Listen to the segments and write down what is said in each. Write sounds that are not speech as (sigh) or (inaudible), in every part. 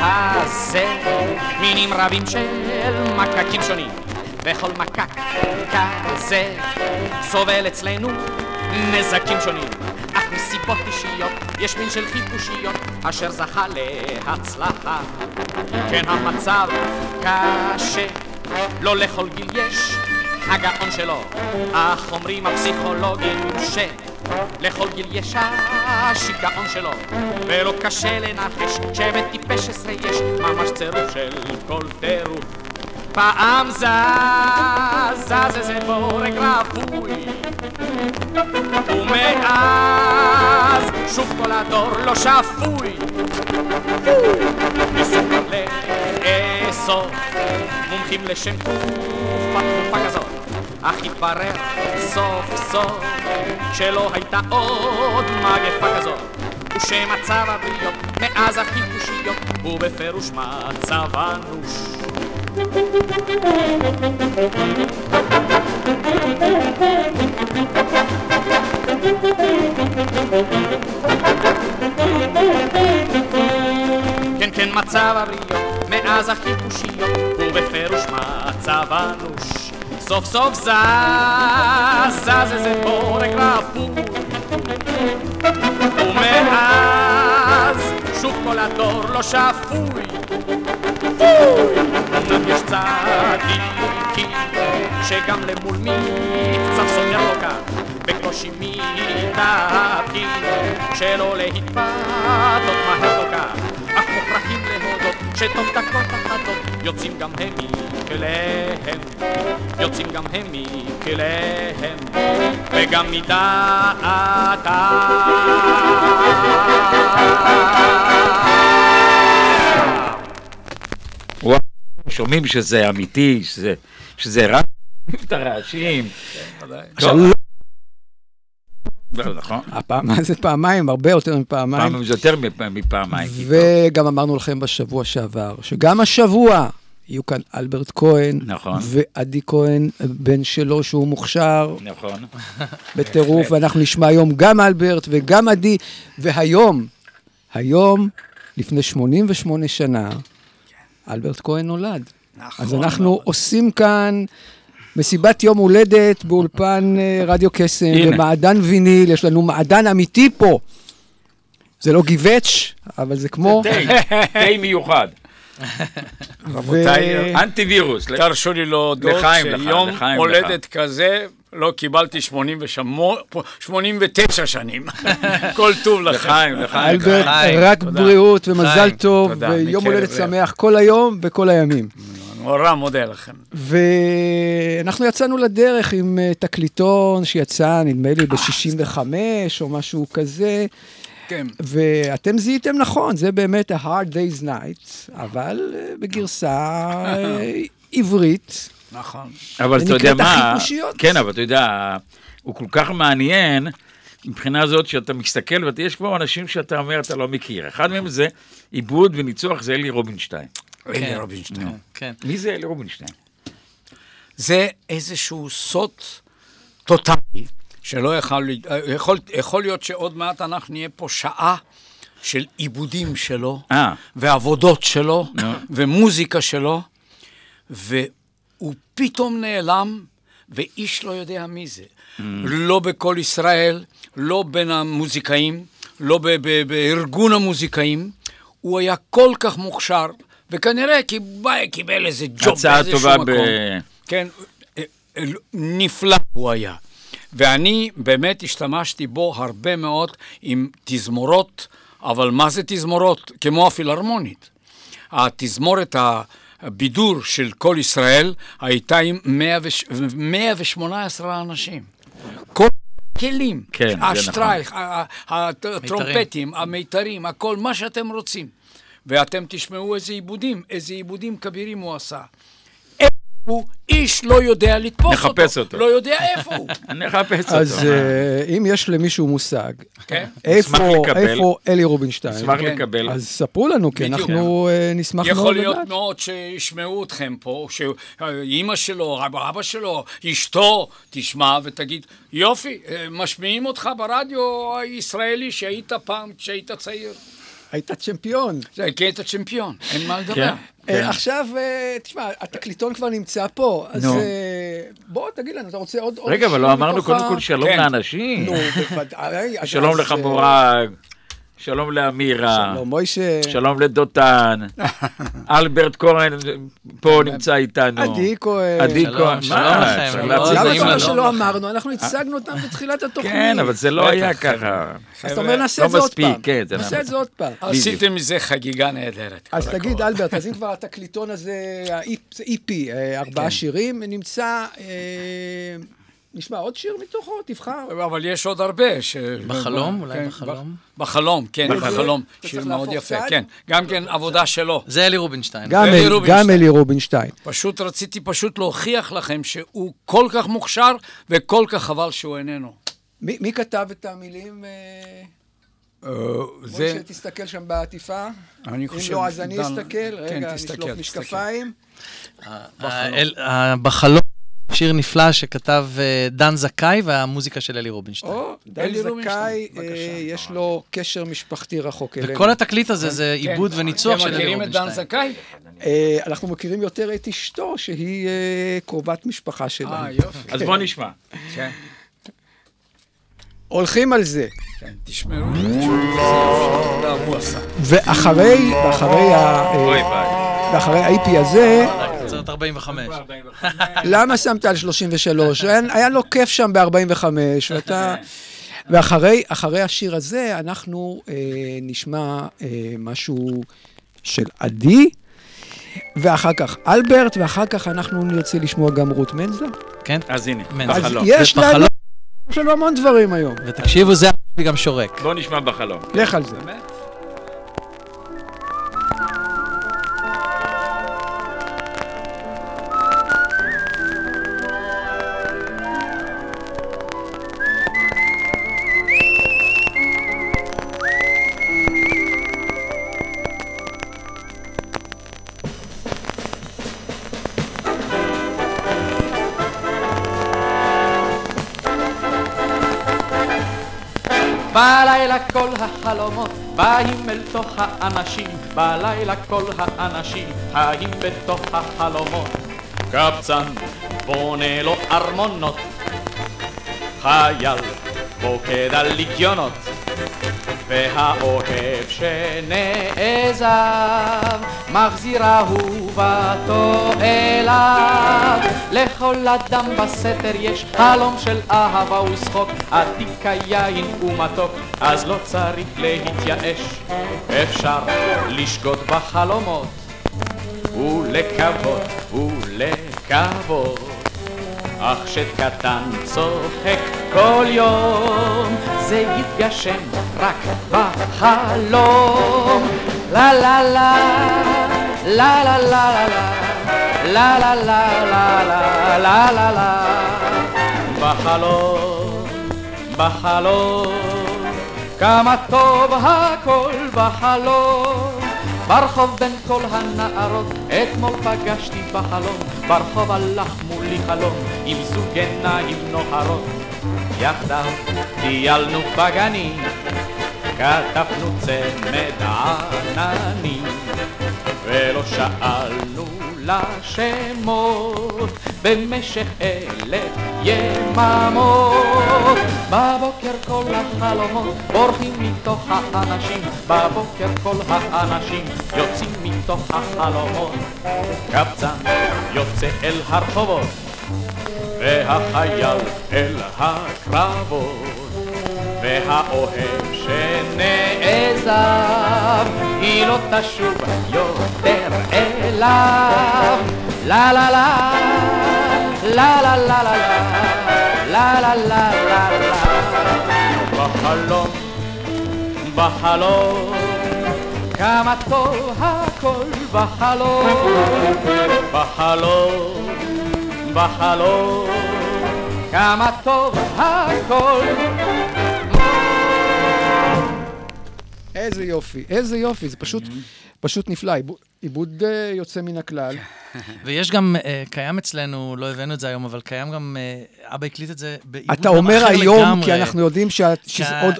הזה מינים רבים של מקקים שונים. וכל מקק כזה סובל אצלנו נזקים שונים. אך מסיבות אישיות יש מין של חיפושיות אשר זכה להצלחה. כן המצב קשה. לא לכל גיל יש הגאון שלו. אך אומרים הפסיכולוגים ש... לכל גיל יש השיגעון שלו ולא קשה לנחש שבטיפש עשרה יש ממש צירוף של כל טירוף. פעם זז, זז איזה בורג רפוי ומאז שוב כל הדור לא שפוי. ניסו לאסוף מומחים לשם תקופה תקופה כזאת אך התברר סוף סוף שלא הייתה עוד מגפה כזאת. ושמצב הבריות מאז החיפושיות הוא בפירוש מצב אנוש כן כן מצב הבריות מאז החיפושיות הוא בפירוש מצב אנוש סוף סוף זז, זז איזה בורג רפוי ומאז שוב כל הדור לא שפוי. אמנם יש צדיקים שגם למול מקצב סוגר לו כאן. בקושי מתאפקים שלא להתפתות מהר כל כך. אך מוכרחים להודות שתוך דקות אחדות יוצאים גם הם מכליהם יוצאים גם הם מכליהם וגם מדעתם שומעים שזה אמיתי, שזה, שזה רק את הרעשים. נכון. הפעם זה פעמיים, הרבה יותר מפעמיים. פעם זה יותר מפעמיים. וגם אמרנו לכם בשבוע שעבר, שגם השבוע יהיו כאן אלברט כהן, נכון. ועדי כהן, בן שלו שהוא מוכשר. נכון. בטירוף, ואנחנו נשמע היום גם אלברט וגם עדי, והיום, היום, לפני 88 שנה, אלברט כהן נולד. נכון. אז אנחנו עושים כאן מסיבת יום הולדת באולפן אה, רדיו קסם. במעדן ויניל, יש לנו מעדן אמיתי פה. זה לא גיבץ', אבל זה כמו... תה, תה מיוחד. (laughs) רבותיי, אנטי וירוס. תרשו לי להודות שיום הולדת כזה לא קיבלתי 80 ושמו- 89 שנים. (laughs) כל טוב לכם. לחיים, לחיים. אלברט, רק. בריאות ומזל טוב, ויום הולדת. שמח כל היום וכל הימים. נורא מודה לכם. ואנחנו יצאנו לדרך עם אה, תקליטון שיצא, נדמה לי, ב-65 או משהו כזה, כן. ואתם זיהיתם נכון, זה באמת ה-hard day's night, אבל אה, בגרסה אה, עברית. נכון. אבל אתה יודע מה, החיפושיות. כן, אבל אתה יודע, הוא כל כך מעניין, מבחינה זאת שאתה מסתכל, ויש כבר אנשים שאתה אומר, אתה לא מכיר. אחד מהם זה עיבוד וניצוח, זה אלי רובינשטיין. אלי רובינשטיין. כן. מי זה אלי רובינשטיין? זה איזשהו סוד טוטאלי, שלא יכול, להיות- יכול, יכול להיות שעוד מעט אנחנו נהיה פה שעה של עיבודים שלו, אה. ועבודות שלו, נו. ומוזיקה שלו, והוא פתאום נעלם, ואיש לא יודע מי זה. לא בכל ישראל, לא בין המוזיקאים, לא ב- ב- בארגון המוזיקאים. הוא היה כל כך מוכשר, וכנראה קיבל, קיבל איזה ג'וב הצעה באיזשהו טובה מקום. ב... כן, אה, אה, נפלא הוא היה. ואני באמת השתמשתי בו הרבה מאוד עם תזמורות, אבל מה זה תזמורות? כמו הפילהרמונית. התזמורת, הבידור של כל ישראל, הייתה עם 100 וש- 118 אנשים. כל הכלים, כן, זה השטרייך, הטרומפטים, המיתרים, הכל, מה שאתם רוצים. ואתם תשמעו איזה עיבודים, איזה עיבודים כבירים הוא עשה. הוא, איש לא יודע לתפוס אותו. נחפש אותו. לא יודע איפה הוא. (laughs) אני אחפש אותו. אז אה, אם יש למישהו מושג, כן? איפה אלי רובינשטיין, אשמח כן. לקבל. אז ספרו לנו, כי. אנחנו אה, נשמח מאוד יכול להיות לדעת. מאוד שישמעו אתכם פה, שאימא שלו, אבא שלו, אשתו, תשמע ותגיד, יופי, אה, משמיעים אותך ברדיו הישראלי שהיית פעם כשהיית צעיר. היית צ'מפיון. זה כי היית צ'מפיון, אין מה לדבר. כן. אה, עכשיו, אה, תשמע, התקליטון כבר נמצא פה, אז. אה, בוא תגיד לנו, אתה רוצה עוד רגע, אבל לא אמרנו קודם כל שלום כן. לאנשים. נו, בוודאי. שלום לך מורג, שלום לאמירה, שלום, מוישה. שלום לדותן, (laughs) אלברט כהן פה נמצא איתנו. עדי כהן. עדי שלום, כהן, שלום? לכם, למה אתה אומר. לנו. שלא אמרנו? אנחנו הצגנו אותם בתחילת התוכנית. כן, אבל זה לא היה ככה. אז אתה אומר, נעשה לא את זה עוד פעם. כן, זה נעשה לא- את זה עוד פעם. עשיתם מזה חגיגה נהדרת. אז תגיד. אלברט, אז אם כבר התקליטון הזה, ה-EP, זה EP, אה, ארבעה שירים, נמצא, אה, נשמע עוד שיר מתוכו? תבחר. אבל יש עוד הרבה. ש... בחלום? אולי כן, בחלום? בחלום, כן, בחלום. שיר מאוד יפה? כן. גם כן עבודה שלו. זה אלי רובינשטיין. גם אלי אל- רובינשטיין. גם אלי רובינשטיין. פשוט רציתי פשוט להוכיח לכם שהוא כל כך מוכשר וכל כך חבל שהוא איננו. מי מי כתב את המילים? אה, אה, בואי זה, שתסתכל שם בעטיפה. אני אם חושב... לא, אז אני אסתכל. כן, רגע, נשלוף. משקפיים. האל- ה- בחלום, שיר נפלא שכתב אה, דן זכאי והמוזיקה של אלי רובינשטיין. או, דן אלי רובינשטיין, זכאי. אה, יש לו קשר משפחתי רחוק אלינו. וכל התקליט הזה זה כן. עיבוד וניצוח אתם של אלי מכירים את דן רובינשטיין. זכאי? אה, אנחנו מכירים יותר את אשתו, שהיא אה, קרובת משפחה שלנו. אה, יופי. אז בוא נשמע. כן, הולכים על זה. כן, תשמעו, תשמעו. ואחרי, ואחרי ה- אה. ואחרי ה-IP הזה, יוצרת 45. למה שמת על 33? (laughs) היה, לו כיף שם ב-45, ואתה... (laughs) ואחרי אחרי השיר הזה, אנחנו אה, נשמע אה, משהו של עדי, ואחר כך אלברט, ואחר כך אנחנו נרצה לשמוע גם רות מנזר. כן? אז הנה. אז בחלום. יש לנו. יש לנו המון דברים היום. ותקשיבו, זה גם שורק. בוא נשמע בחלום. לך על זה. בלילה כל החלומות באים אל תוך האנשים, בלילה כל האנשים חיים בתוך החלומות. קבצן בונה לו ארמונות, חייל פוקד על לגיונות, והאוהב שנעזב, מחזיר אהובתו אליו. לכל אדם בסתר יש חלום של אהבה ושחוק, עתיק היין ומתוק, אז לא צריך להתייאש, אפשר לשגות בחלומות, ולקוות, ולקוות. אך שד קטן צוחק כל יום, זה יתגשם רק בחלום. לה לה לה, לה לה לה לה לה לה לה לה לה לה לה בחלום, בחלום, כמה טוב הכל בחלום. ברחוב בין כל הנערות, אתמול פגשתי בחלום, ברחוב הלך מולי חלום, עם זוג עיניים נוהרות. יחדיו טיילנו בגנים, כתבנו צמד עננים, ולא שאלנו לשמות במשך אלף יממות. בבוקר כל החלומות בורחים מתוך האנשים, בבוקר כל האנשים יוצאים מתוך החלומות. קבצן יוצא אל הרחובות, והחייל אל הקרבות. והאוהב שנעזב, היא לא תשוב יותר אליו. לה לה לה, לה לה לה לה לה, לה לה לה לה לה. בחלום, בחלום, כמה טוב הכל בחלום, בחלום, בחלום, כמה טוב הכל. איזה יופי, איזה יופי, זה פשוט, פשוט נפלא, עיבוד, uh, יוצא מן הכלל. (laughs) ויש גם, uh, קיים אצלנו, לא הבאנו את זה היום, אבל קיים גם, uh, אבא הקליט את זה בעיבוד אתה גם אומר אחר היום, לגמרי. כי אנחנו יודעים שה- שזה כ- עוד-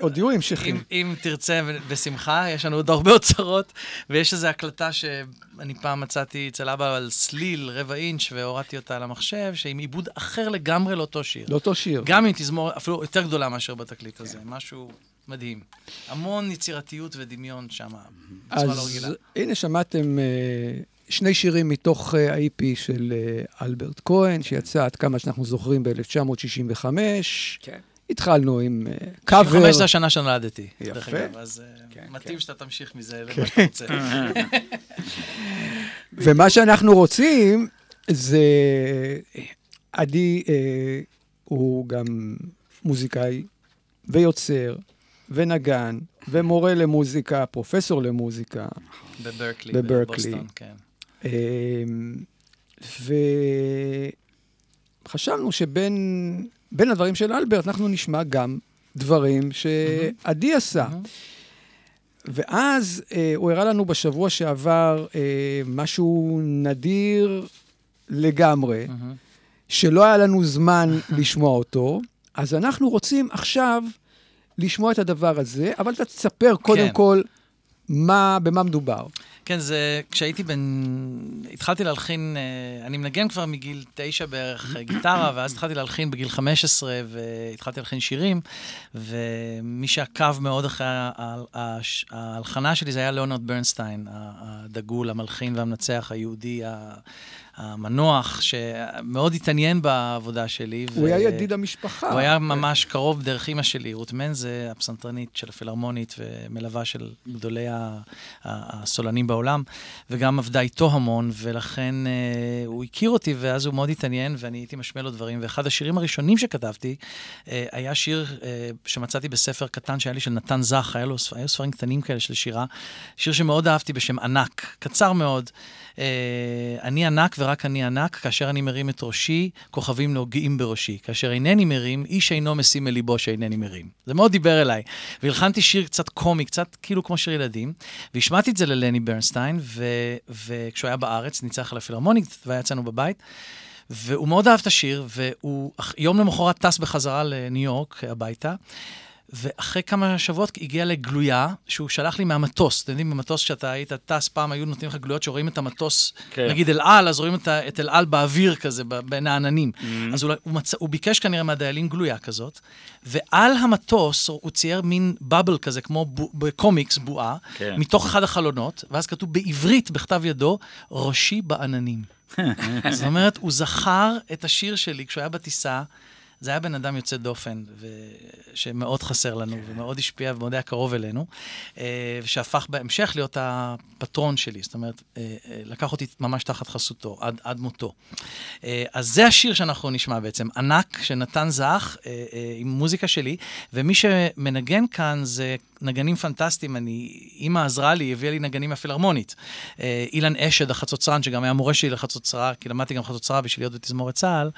עוד יהיו המשכים. אם, אם תרצה, בשמחה, יש לנו עוד הרבה אוצרות, ויש איזו הקלטה שאני פעם מצאתי אצל אבא על סליל, רבע אינץ', והורדתי אותה על המחשב, שעם עיבוד אחר לגמרי לאותו שיר. לאותו שיר. גם עם תזמורת, אפילו יותר גדולה מאשר בתקליט הזה, משהו מדהים. המון יצירתיות ודמיון שם, בצורה לא רגילה. אז הנה שמעתם אה, שני שירים מתוך אה, ה-EP של אה, אלברט כהן, שיצא עד כמה שאנחנו זוכרים ב-1965. כן. התחלנו עם אה, קאבר. 65 זה השנה שנולדתי. יפה. דרך אגב, אז אה, כן, מתאים שאתה תמשיך מזה (laughs) כן. למה שאתה רוצה. (laughs) ומה שאנחנו רוצים זה... עדי אה, הוא גם מוזיקאי ויוצר ונגן ומורה למוזיקה, פרופסור למוזיקה. בברקלי, בברקלי. בבוסטון, כן. אמ, וחשבנו שבין בין הדברים של אלברט, אנחנו נשמע גם דברים שעדי עשה. ואז אה, הוא הראה לנו בשבוע שעבר אה, משהו נדיר לגמרי, שלא היה לנו זמן לשמוע אותו, אז אנחנו רוצים עכשיו לשמוע את הדבר הזה, אבל אתה תספר קודם כן. כל מה, במה מדובר. כן, זה, כשהייתי בן... התחלתי להלחין, אה, אני מנגן כבר מגיל תשע בערך אה, גיטרה, ואז התחלתי להלחין בגיל 15, והתחלתי להלחין שירים, ומי שעקב מאוד אחרי ההלחנה שלי זה היה ליאונרד ברנסטיין, הדגול, המלחין והמנצח היהודי המנוח, שמאוד התעניין בעבודה שלי. הוא ו- היה ידיד המשפחה. הוא היה ממש קרוב דרך אימא שלי, רות מנזה, הפסנתרנית של הפילהרמונית ומלווה של גדולי הסולנים בעולם, וגם עבדה איתו המון, ולכן אה, הוא הכיר אותי, ואז הוא מאוד התעניין, ואני הייתי משמיע לו דברים. ואחד השירים הראשונים שכתבתי אה, היה שיר אה, שמצאתי בספר קטן שהיה לי של נתן זך, היו ספרים קטנים כאלה של שירה, שיר שמאוד אהבתי בשם ענק, קצר מאוד. אה, אני ענק ורק אני ענק, כאשר אני מרים את ראשי, כוכבים נוגעים בראשי. כאשר אינני מרים, איש אינו משים מליבו שאינני מרים. זה מאוד דיבר אליי. והלחנתי שיר קצת קומי, קצת כאילו כמו שיר ילדים, והשמעתי את זה ללני ברנסטיין, ו- וכשהוא היה בארץ, ניצח על הפילהרמונית, והיה אצלנו בבית. והוא מאוד אהב את השיר, והוא יום למחרת טס בחזרה לניו יורק הביתה, ואחרי כמה שבועות הגיע לגלויה שהוא שלח לי מהמטוס. אתם יודעים, במטוס כשאתה היית טס, פעם היו נותנים לך גלויות שרואים את המטוס, כן. נגיד אל על, אז רואים את, את אל על באוויר כזה, ב- בין העננים. אז הוא, הוא, מצ... הוא ביקש כנראה מהדיילים גלויה כזאת, ועל המטוס הוא צייר מין בבל כזה, כמו בו, בקומיקס, בועה, כן. מתוך אחד החלונות, ואז כתוב בעברית, בכתב ידו, ראשי בעננים. (laughs) זאת אומרת, הוא זכר את השיר שלי כשהוא היה בטיסה. זה היה בן אדם יוצא דופן, ו... שמאוד חסר לנו, ומאוד השפיע ומאוד היה קרוב אלינו, אה, ושהפך בהמשך להיות הפטרון שלי, זאת אומרת, אה, אה, לקח אותי ממש תחת חסותו, עד, עד מותו. אז זה השיר שאנחנו נשמע בעצם, ענק, שנתן זך, עם מוזיקה שלי, ומי שמנגן כאן זה נגנים פנטסטיים, אני, אימא עזרה לי, הביאה לי נגנים מהפילהרמונית. אילן אשד, החצוצרן, שגם היה מורה שלי לחצוצרה, כי למדתי גם חצוצרה בשביל להיות בתזמורת צה"ל,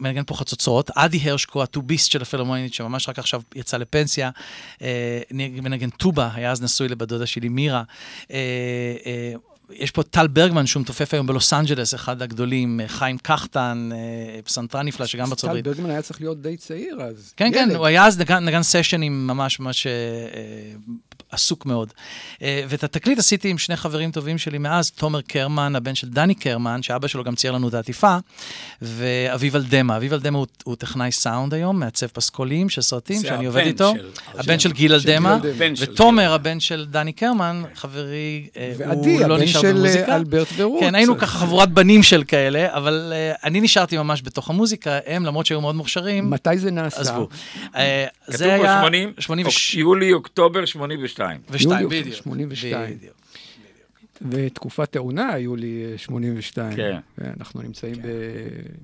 מנגן פה חצוצרות. עדי הרשקו, הטוביסט של הפילהרמונית, שממש רק עכשיו יצא לפנסיה, אה, מנגן טובה, היה אז נשוי לבת דודה שלי, מירה. אה, אה, יש פה טל ברגמן, שהוא מתופף היום בלוס אנג'לס, אחד הגדולים, אה, חיים קחטן, אה, פסנתרן נפלא, שגם בארצות טל הברית. ברגמן היה צריך להיות די צעיר אז. כן, כן, ילד. הוא היה אז נגן, נגן סשנים ממש ממש אה, אה, עסוק מאוד. אה, ואת התקליט עשיתי עם שני חברים טובים שלי מאז, תומר קרמן, הבן של דני קרמן, שאבא שלו גם צייר לנו את העטיפה, ואביב אלדמה. אביב אלדמה הוא, הוא טכנאי סאונד היום, מעצב פסקולים של סרטים, שאני הבן עובד איתו. של- הבן של גיל אלדמה, הבן של ותומר, הבן של דני קרמן, חברי, אה, ועדי, הוא לא הבן נשאר של במוזיקה. אה, אלברט ורות. כן, היינו ככה חבורת בנים של כאלה, אבל uh, אני נשארתי ממש בתוך המוזיקה, הם, למרות שהיו מאוד מוכשרים, מתי זה נעשה? עזבו. Uh, כתוב זה היה... פה 80, 82. יולי, אוקטובר 82. יולי, בדיוק. 82. בדיוק. ותקופת תאונה, יולי אה, 82. כן. אנחנו נמצאים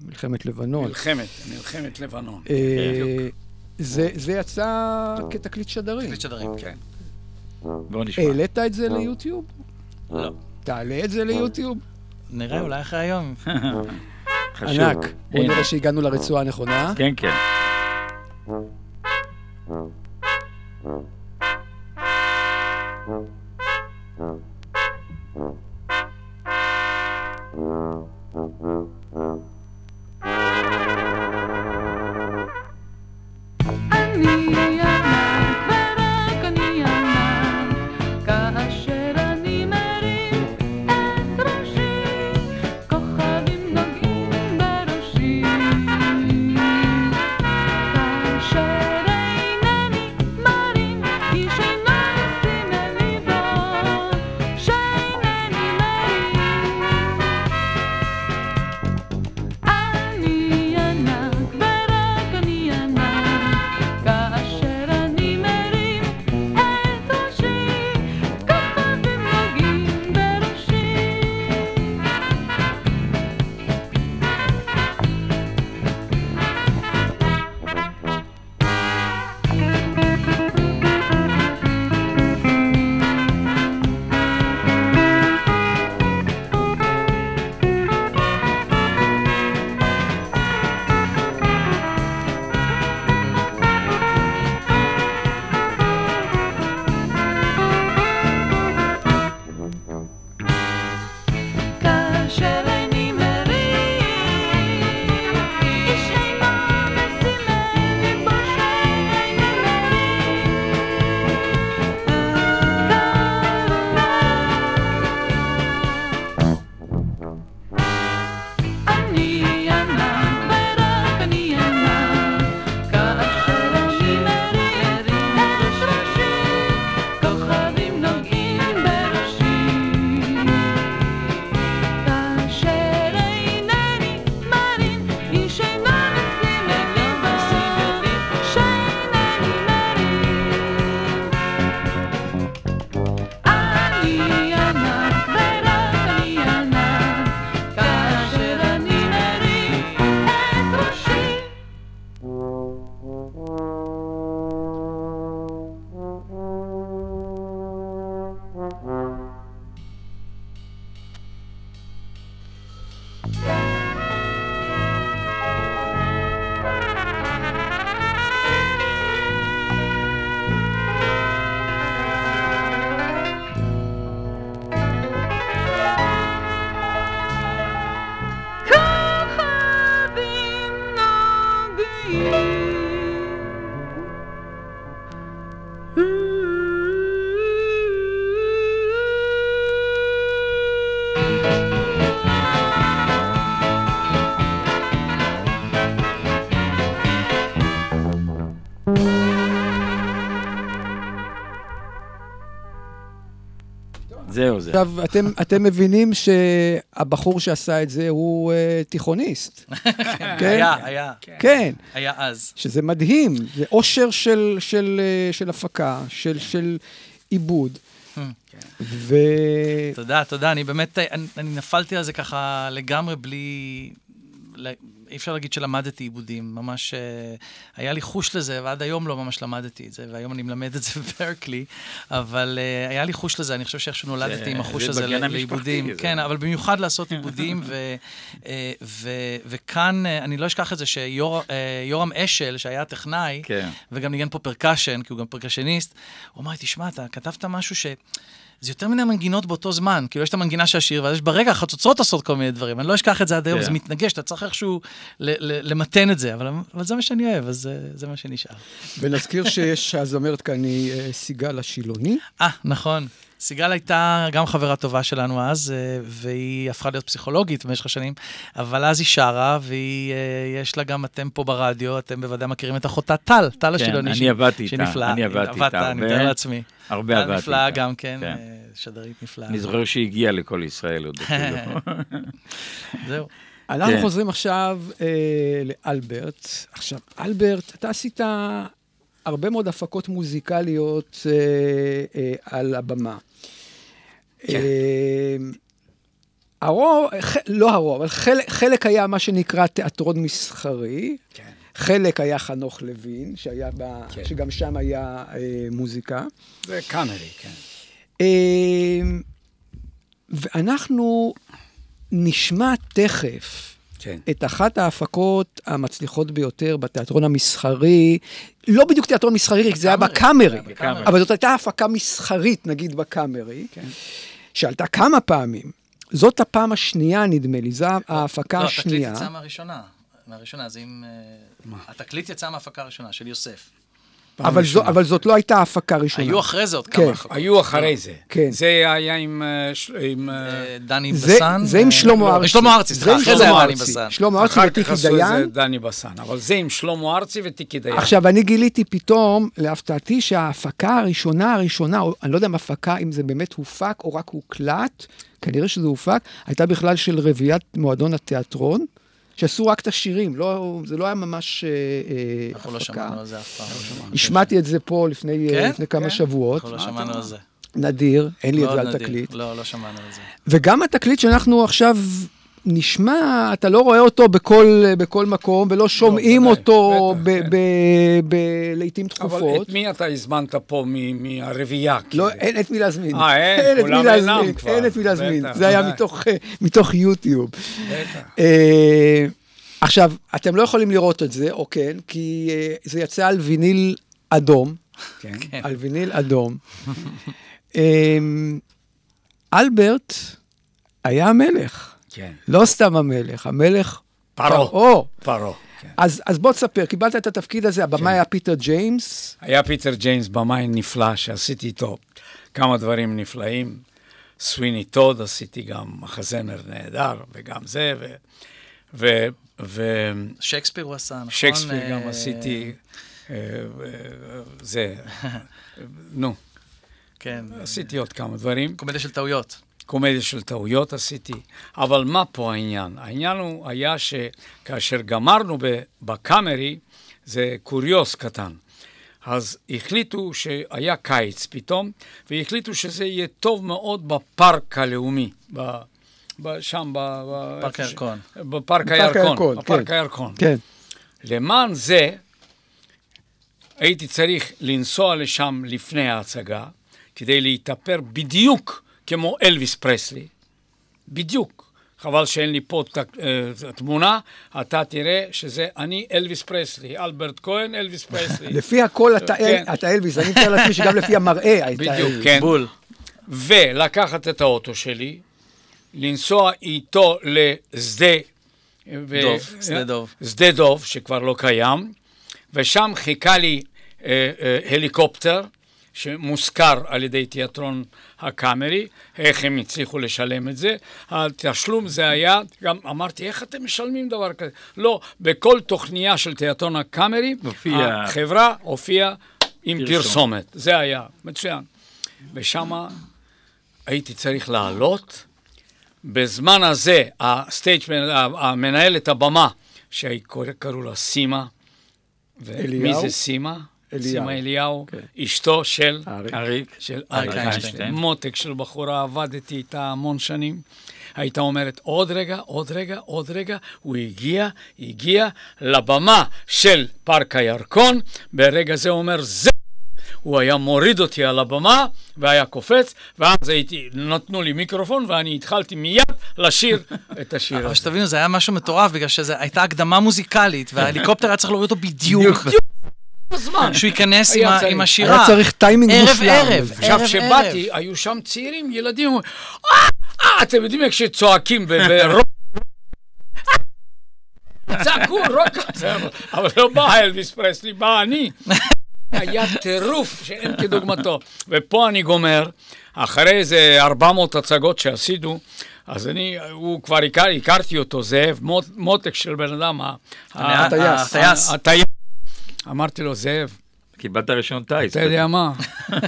במלחמת לבנון. מלחמת, מלחמת לבנון. אה, זה זה יצא כתקליט שדרים. תקליט שדרים, כן. בואו נשמע. העלית את זה ליוטיוב? לא. תעלה את זה ליוטיוב? נראה, אולי אחרי היום. (laughs) חשוב. ענק. הנה. נראה שהגענו לרצועה הנכונה. כן, כן. אני ענק זהו זה. עכשיו, אתם, אתם מבינים שהבחור שעשה את זה הוא uh, תיכוניסט. (laughs) כן? היה, היה. כן. היה אז. שזה מדהים, זה אושר של, של, אה, של הפקה, של, של עיבוד. ו... תודה, תודה. אני באמת, אני, אני נפלתי על זה ככה לגמרי בלי... אי אפשר להגיד שלמדתי עיבודים, ממש אה, היה לי חוש לזה, ועד היום לא ממש למדתי את זה, והיום אני מלמד את זה (laughs) בברקלי, אבל אה, היה לי חוש לזה, אני חושב שאיכשהו נולדתי עם החוש זה הזה לעיבודים. כן, אבל במיוחד לעשות עיבודים, אה, וכאן, אני לא אשכח את זה שיורם אשל, שהיה טכנאי, כן. וגם ניגן פה פרקשן, כי הוא גם פרקשניסט, הוא אמר לי, תשמע, אתה כתבת משהו ש... זה יותר מיני מנגינות באותו זמן, כאילו יש את המנגינה של השיר, ואז יש ברגע החצוצרות עושות כל מיני דברים, אני לא אשכח את זה עד היום, כן. זה מתנגש, אתה צריך איכשהו ל- ל- למתן את זה, אבל, אבל זה מה שאני אוהב, אז זה, זה מה שנשאר. ונזכיר שיש הזמרת כאן היא אה, סיגל השילוני. אה, נכון. סיגל הייתה גם חברה טובה שלנו אז, אה, והיא הפכה להיות פסיכולוגית במשך השנים, אבל אז היא שרה, ויש לה גם, אתם פה ברדיו, אתם בוודאי מכירים את אחותה טל, טל השילוני. אני שהיא- עבדתי איתה, שנפלאה. אני עבדתי עבדת, איתה אני הרבה. מתאר לעצמי. הרבה עבדתי נפלאה איתה. גם כן, כן. אה, שדרית נפלאה. אני זוכר שהיא הגיעה לכל ישראל עוד (laughs) אפילו. זהו. אנחנו כן. חוזרים עכשיו אה, לאלברט. עכשיו, אלברט, אתה עשית הרבה מאוד הפקות מוזיקליות אה, אה, על הבמה. כן. אה, הרוב, ח, לא הרוב, אבל חלק, חלק היה מה שנקרא תיאטרון מסחרי. כן. חלק היה חנוך לוין, שהיה ב, כן. שגם שם היה אה, מוזיקה. זה קאמרי, כן. אה, ואנחנו נשמע תכף כן. את אחת ההפקות המצליחות ביותר בתיאטרון המסחרי, לא בדיוק תיאטרון מסחרי, כי זה היה בקאמרי, בקאמרי. אבל זאת הייתה הפקה מסחרית, נגיד בקאמרי, שעלתה כמה פעמים. זאת הפעם השנייה, נדמה לי, זו ההפקה לא, השנייה. התקליט יצא מהראשונה. מהראשונה, אז אם... אה, התקליט יצא מההפקה הראשונה, של יוסף. אבל, זו, אבל זאת לא הייתה הפקה ראשונה. היו אחרי זה עוד כן. כמה הפקות. היו אחרי זה. כן. זה היה עם... אה, עם, אה, אה, דני זה, בסן. זה עם שלמה לא, ארצי. שלמה ארצי, זה סליחה, עם אחרי זה שלמה היה דני ארצי. בסן. שלמה ארצי אחר כך וטיקי עשו את זה דיין. דני בסן, אבל זה עם שלמה ארצי וטיקי דיין. עכשיו, אני גיליתי פתאום, להפתעתי, שההפקה הראשונה הראשונה, אני לא יודע אם הפקה, אם זה באמת הופק או רק הוקלט, כנראה שזה הופק, הייתה בכלל של רביעיית מועדון התיאטרון, שעשו רק את השירים, לא, זה לא היה ממש אה, אה, אנחנו לא הפקה. שמענו על זה אף פעם. השמעתי את זה פה לפני, אה, כן? לפני כמה כן. שבועות. אנחנו לא שמענו על זה. נדיר, אין לי את זה על. תקליט. לא, לא שמענו על זה. וגם התקליט שאנחנו עכשיו נשמע, אתה לא רואה אותו בכל, בכל מקום, ולא שומעים בוודאי, אותו בטח, ב- כן. לעיתים אבל תכופות. את מי אתה הזמנת פה מהרביעייה? לא, כאילו? אין את מי להזמין. אה, אין? את כולם אינם כבר. אין את מי להזמין. זה היה. מתוך, אה, מתוך יוטיוב. בטח. אה, עכשיו, אתם לא יכולים לראות את זה, או כן, כי אה, זה יצא על ויניל אדום. כן. (laughs) על ויניל אדום. אמ, אלברט היה המלך, כן. לא סתם המלך, המלך פרעה. פרעה. כן. אז, אז בוא תספר, קיבלת את התפקיד הזה, הבמאי היה פיטר ג'יימס, היה פיטר ג'יימס במאי נפלא, שעשיתי איתו כמה דברים נפלאים. סוויני טוד, עשיתי גם מחזמר נהדר, וגם זה, ו... ו... ו... שייקספיר הוא עשה, נכון? שייקספיר גם אה, עשיתי, אה, אה, זה, (laughs) נו, כן. עשיתי עוד כמה דברים. קומדיה של טעויות. קומדיה של טעויות עשיתי, אבל מה פה העניין? העניין הוא היה שכאשר גמרנו ב- בקאמרי, זה קוריוז קטן. אז החליטו שהיה קיץ פתאום, והחליטו שזה יהיה טוב מאוד בפארק הלאומי, ב, ב, שם, ב, ב, פארק איפה ש- הירקון. בפארק הירקון, הירקון, בפארק כן. הירקון. כן. למען זה, הייתי צריך לנסוע לשם לפני ההצגה, כדי להתאפר בדיוק כמו אלוויס פרסלי. בדיוק. חבל שאין לי פה אה, תמונה, אתה תראה שזה אני אלוויס פרסלי, אלברט כהן, אלוויס פרסלי. (laughs) לפי הכל אתה, כן. אל, אתה אלוויס, אני מתאר לעצמי שגם לפי המראה הייתה בדיוק, אלוויס. כן. בול. ולקחת את האוטו שלי, לנסוע איתו לשדה... דוב, שדה דוב. שדה דוב, שכבר לא קיים, ושם חיכה לי אה, אה, הליקופטר, שמושכר על ידי תיאטרון הקאמרי, איך הם הצליחו לשלם את זה. התשלום זה היה, גם אמרתי, איך אתם משלמים דבר כזה? לא, בכל תוכניה של תיאטרון הקאמרי, מופיע- החברה הופיעה עם פרסומת. פרסומת. זה היה, מצוין. ושם הייתי צריך לעלות. בזמן הזה, הסטייג', המנהלת הבמה, שקראו לה סימה, ומי? זה סימה? אליהו. סימה אליהו, כן. אשתו של אריק. אריק. של אריק אריק איינשטיין. איינשטיין. מותק של בחורה, עבדתי איתה המון שנים. הייתה אומרת, עוד רגע, עוד רגע, עוד רגע, הוא הגיע, הגיע לבמה של פארק הירקון, ברגע זה הוא אומר, זה... הוא היה מוריד אותי על הבמה והיה קופץ, ואז הייתי, נתנו לי מיקרופון ואני התחלתי מיד לשיר (laughs) את השיר אבל הזה. שתבינו, זה היה משהו מטורף, בגלל שזו הייתה הקדמה מוזיקלית, (laughs) וההליקופטר היה צריך להוריד אותו בדיוק. בזמן. שהוא ייכנס עם. עם השירה. היה צריך טיימינג ערב מושלם. ערב. עכשיו, ערב, כשבאתי, היו שם צעירים, ילדים, אה, אה, אתם יודעים איך שצועקים ברוק? צעקו רוק, אבל לא בא אלוויס פרסלי, בא אני. היה טירוף שאין כדוגמתו. ופה אני גומר, אחרי איזה 400 הצגות שעשינו, אז אני, הוא כבר הכר, הכרתי אותו, זאב, מות, מותק של בן אדם, הטייס. אמרתי לו, זאב, קיבלת רישיון טיס. אתה יודע מה?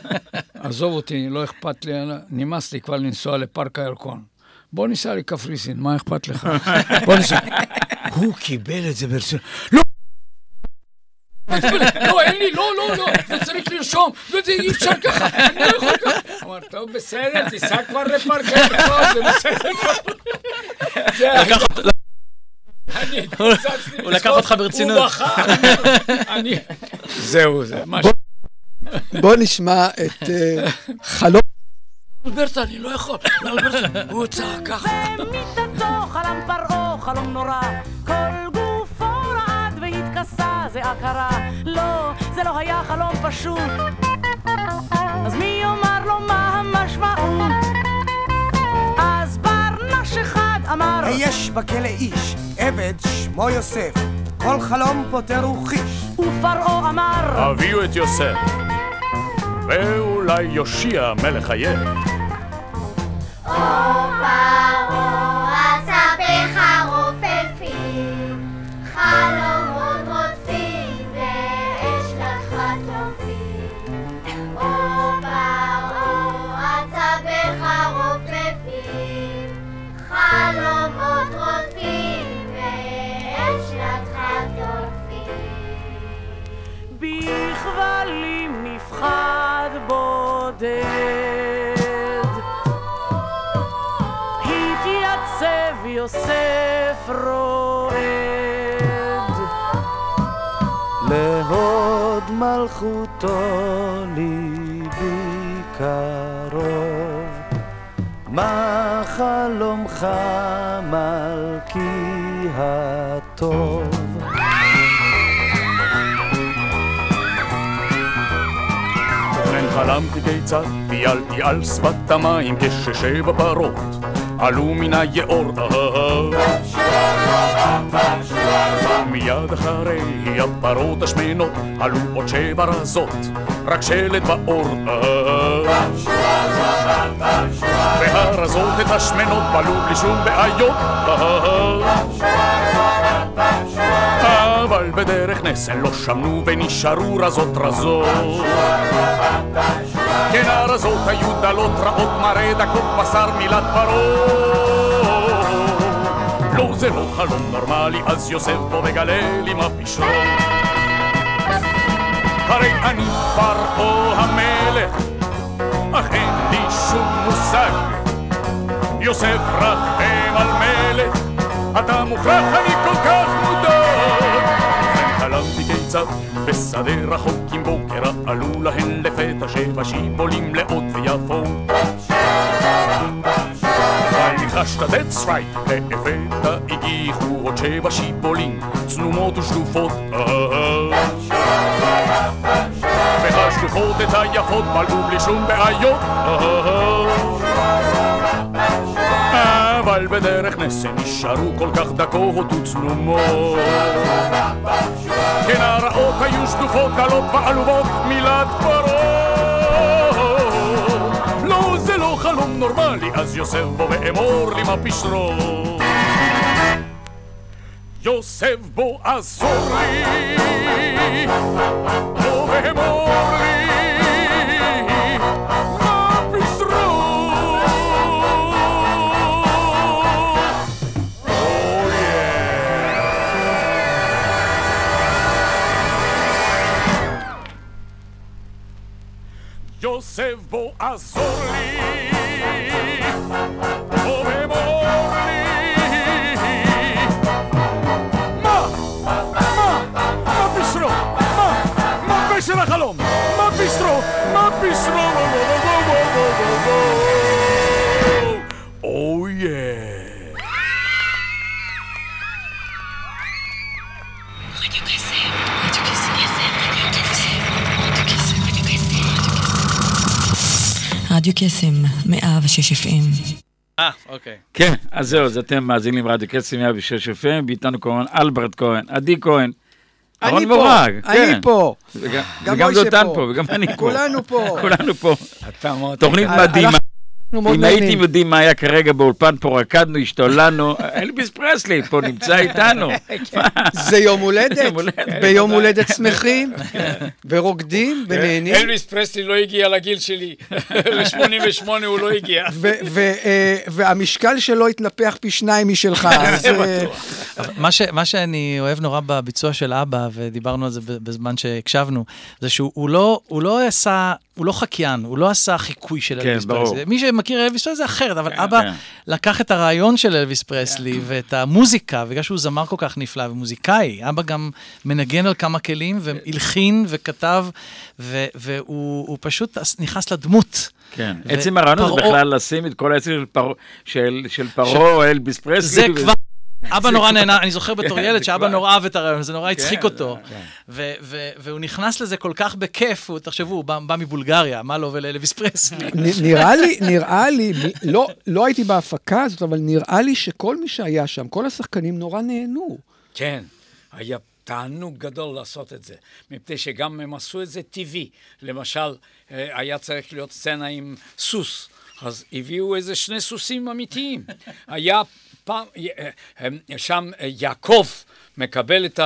(laughs) עזוב אותי, לא אכפת לי, נמאס לי כבר לנסוע לפארק הירקון. בוא ניסע לקפריסין, מה אכפת לך? (laughs) בוא ניסע. הוא קיבל את זה ברצינות. לא! (laughs) לא, אין לי, לא, לא, לא, זה צריך לרשום, וזה אי אפשר ככה, אני לא יכול ככה. אמר, טוב, בסדר, תיסע כבר לפארק הירקון, זה בסדר. זה היה- אני התפוצצתי (laughs) הוא לקח אותך ברצינות. הוא. אני- זהו, זה. בוא נשמע את אה, חלום. אלברטה, אני לא יכול, אלברטה, הוא צעק ככה. במיטתו חלם פרעה חלום נורא כל גופו רעד והתכסה זה הכרה לא, זה לא היה חלום פשוט אז מי יאמר לו מה המשמעות? אמר יש בכלא איש, עבד שמו יוסף, כל חלום פותר הוא חיש. ופרעה אמר הביאו את יוסף, ואולי יושיע מלך עייף. עצביך נפחד בודד. התייצב יוסף רועד. להוד מלכותו ליבי קרוב, מה חלומך מלכי הטוב? חלמתי כיצד טיילתי על שפת המים כששבע פרות. מן היאור מיד אחרי הפרות השמנות עלו בלי שום בעיות אבל בדרך נס הן לא שמנו ונשארו רזות רזות. כן הרזות היו דלות רעות מראה דקות בשר מילת פרות. לא זה לא חלום נורמלי אז יוסף בוא וגלל עם הפשרון הרי אני פרעה המלך אך אין לי שום מושג. יוסף רחם על מלך אתה מוכרח אני כל כך מודאג חלמתי כיצד בשדה רחוק עם בוקר עלו להן לפתע שבע שיבולים לאות ויפות ניחשת that's right. לפתע הגיחו עוד שבע שיבולים צנומות ושלופות והשלופות את היפות מלאו בלי שום בעיות אבל בדרך נס הן נשארו כל כך דקות וצנומות כן הרעות היו שטופות, דלות ועלובות, מילת פרעה. לא, זה לא חלום נורמלי, אז יוסף בוא ואמור לי מה פשרו. יוסף בוא עזור לי בוא ואמור לי יוסף רדיו קסם, 106 FM. אה, אוקיי. כן, אז זהו, אז אתם מאזינים רדיו קסם 106 FM, ואיתנו כמובן אלברט כהן, עדי כהן, אני אהרון פה, מורג, אני כן. פה. וגם- דותן פה. וגם אני פה. כולנו פה. (laughs) כולנו פה. תוכנית הלך- מדהימה. אנחנו מאוד אם הייתם נהנים. יודעים מה היה כרגע באולפן פה, רקדנו, השתוללנו, (laughs) אלביס פרסלי פה נמצא איתנו. (laughs) מה? זה יום הולדת, יום הולדת. ביום הולדת שמחים, ורוקדים ונהנים. אלוויס פרסלי לא הגיע לגיל שלי, (laughs) ל-88 הוא לא הגיע. אה, והמשקל שלו התנפח פי שניים משלך. אז, אה, מה, שאני אוהב נורא בביצוע של אבא, ודיברנו על זה בזמן שהקשבנו, זה שהוא הוא לא, הוא לא עשה, הוא לא חקיין, הוא לא עשה חיקוי של כן, אלוויס ברור. פרסלי. מי שמכיר אלוויס פרסלי זה אחרת, אבל אבא כן. לקח את הרעיון של אלוויס פרסלי ואת המוזיקה, בגלל שהוא זמר כל כך נפלא ומוזיקאי, אבא גם מנגן על כמה כלים והלחין וכתב, ו, והוא הוא פשוט נכנס לדמות. כן, עצם הרעיון פרעה- בכלל לשים את כל העצם של פרעה, של של פרעה אלביס פרסלי. זה כבר... אבא נורא נהנה, אני זוכר בתור כן, ילד שאבא נורא אהב את הרעיון, זה נורא הצחיק כן, אותו. ו- ו- והוא נכנס לזה כל כך בכיף, תחשבו, הוא בא מבולגריה, מה לו ולאלוויס פרסלי? נראה לי, נראה לי, לא, לא הייתי בהפקה הזאת, אבל נראה לי שכל מי שהיה שם, כל השחקנים נורא נהנו. כן, היה תענוג גדול לעשות את זה, מפני שגם הם עשו את זה טבעי. למשל, אה, היה צריך להיות סצנה עם סוס, אז הביאו איזה שני סוסים אמיתיים. היה פעם, אה, אה, שם אה, יעקב מקבל את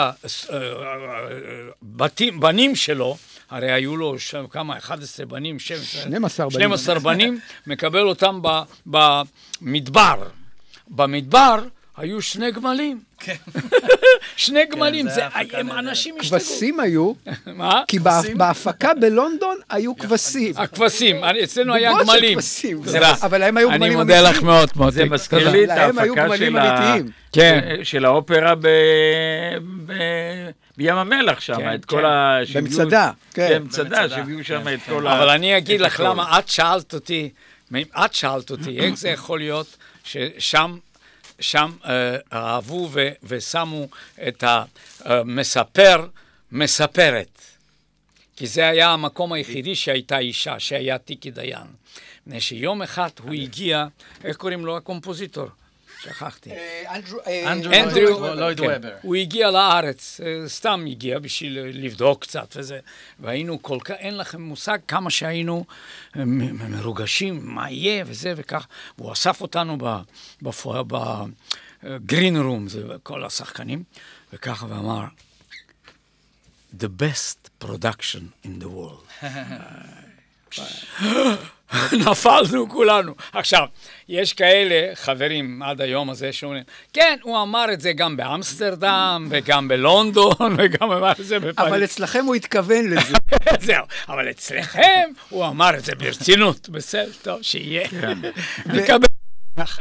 הבנים שלו, הרי היו לו שם כמה, 11 בנים, 12 12 בנים. 12 בנים, מקבל אותם במדבר. במדבר היו שני גמלים. (laughs) שני גמלים, זה זה, היה הם. אנשים השתגעו. כבשים היו, (laughs) מה? כי בה- בהפקה בלונדון היו כבשים. הכבשים, אני- אצלנו היה גמלים. אבל הם היו אני גמלים מודה לך אמיתיים. מאוד, מותק. זה מזכיר. לי את להם היו ההפקה גמלים של ה- אמיתיים. כן. של האופרה ב- ב- בים המלח שם, כן, את כל כן. במצדה, כן. כן, במצדה, שהביאו שם את כל ה... אבל אני אגיד לך. למה, את שאלת אותי, את שאלת אותי, איך זה יכול להיות ששם שם אה, אהבו ושמו את המספר, מספרת. כי זה היה המקום היחידי שהייתה אישה, שהיה טיקי דיין. מפני שיום אחד הוא הגיע, איך קוראים לו הקומפוזיטור? שכחתי. אנדרו אנדרו לויד כן. וובר. הוא הגיע לארץ, אה, סתם הגיע בשביל לבדוק קצת וזה, והיינו כל כך, אין לכם מושג כמה שהיינו אה, מרוגשים, מה יהיה וזה וכך. והוא אסף אותנו בגרין רום, זה כל השחקנים, וככה ואמר, The best production in the world. (laughs) (laughs) נפלנו כולנו. עכשיו, יש כאלה חברים עד היום הזה שאומרים, כן, הוא אמר את זה גם באמסטרדם, וגם בלונדון, (laughs) וגם אמר את זה בפריז. אבל אצלכם הוא התכוון לזה. (laughs) זהו, אבל אצלכם הוא אמר את זה ברצינות. בסדר, טוב, שיהיה. נקבל.